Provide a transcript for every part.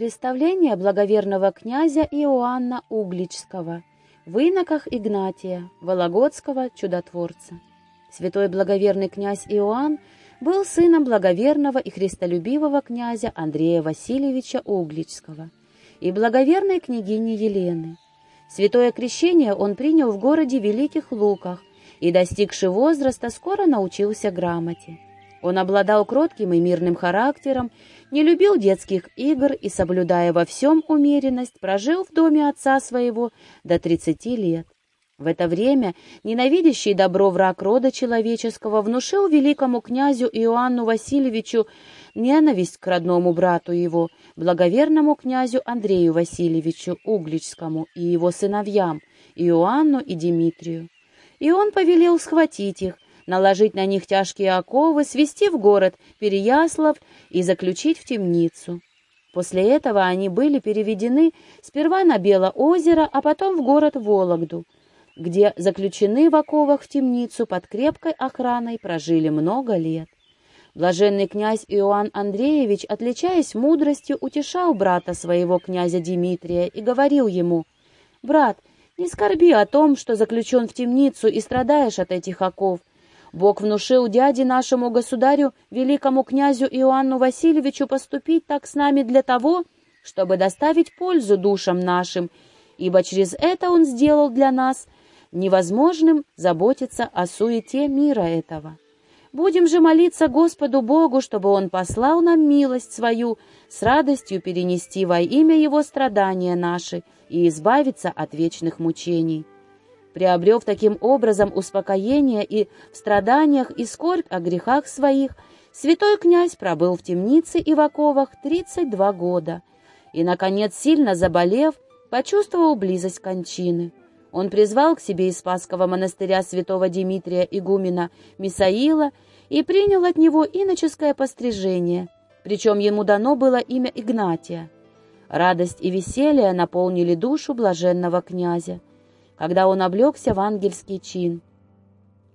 Представление благоверного князя Иоанна Угличского в иноках Игнатия, Вологодского чудотворца. Святой благоверный князь Иоанн был сыном благоверного и христолюбивого князя Андрея Васильевича Угличского и благоверной княгини Елены. Святое крещение он принял в городе Великих Луках и, достигший возраста, скоро научился грамоте. Он обладал кротким и мирным характером, не любил детских игр и, соблюдая во всем умеренность, прожил в доме отца своего до 30 лет. В это время ненавидящий добро враг рода человеческого внушил великому князю Иоанну Васильевичу ненависть к родному брату его, благоверному князю Андрею Васильевичу Угличскому и его сыновьям, Иоанну и Дмитрию. И он повелел схватить их, наложить на них тяжкие оковы, свести в город Переяслав и заключить в темницу. После этого они были переведены сперва на Белоозеро, а потом в город Вологду, где заключены в оковах в темницу под крепкой охраной прожили много лет. Блаженный князь Иоанн Андреевич, отличаясь мудростью, утешал брата своего князя Дмитрия и говорил ему, «Брат, не скорби о том, что заключен в темницу и страдаешь от этих оков, Бог внушил дяде нашему государю, великому князю Иоанну Васильевичу, поступить так с нами для того, чтобы доставить пользу душам нашим, ибо через это он сделал для нас невозможным заботиться о суете мира этого. Будем же молиться Господу Богу, чтобы Он послал нам милость свою, с радостью перенести во имя Его страдания наши и избавиться от вечных мучений приобрев таким образом успокоение и в страданиях и скорбь о грехах своих, святой князь пробыл в темнице и в оковах 32 года и, наконец, сильно заболев, почувствовал близость кончины. Он призвал к себе из Спасского монастыря святого Дмитрия игумена Мисаила и принял от него иноческое пострижение, причем ему дано было имя Игнатия. Радость и веселье наполнили душу блаженного князя когда он облегся в ангельский чин.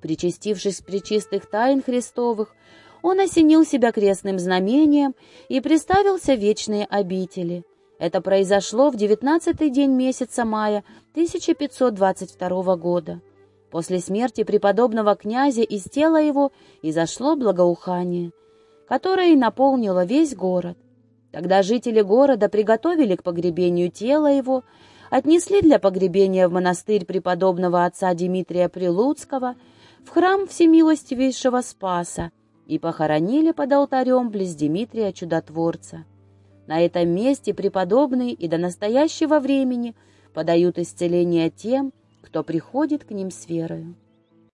Причастившись при чистых тайн Христовых, он осенил себя крестным знамением и приставился в вечные обители. Это произошло в девятнадцатый день месяца мая 1522 года. После смерти преподобного князя из тела его изошло благоухание, которое наполнило весь город. Тогда жители города приготовили к погребению тела его отнесли для погребения в монастырь преподобного отца Дмитрия Прилуцкого, в храм Всемилостивейшего Спаса и похоронили под алтарем близ Дмитрия Чудотворца. На этом месте преподобные и до настоящего времени подают исцеление тем, кто приходит к ним с верою.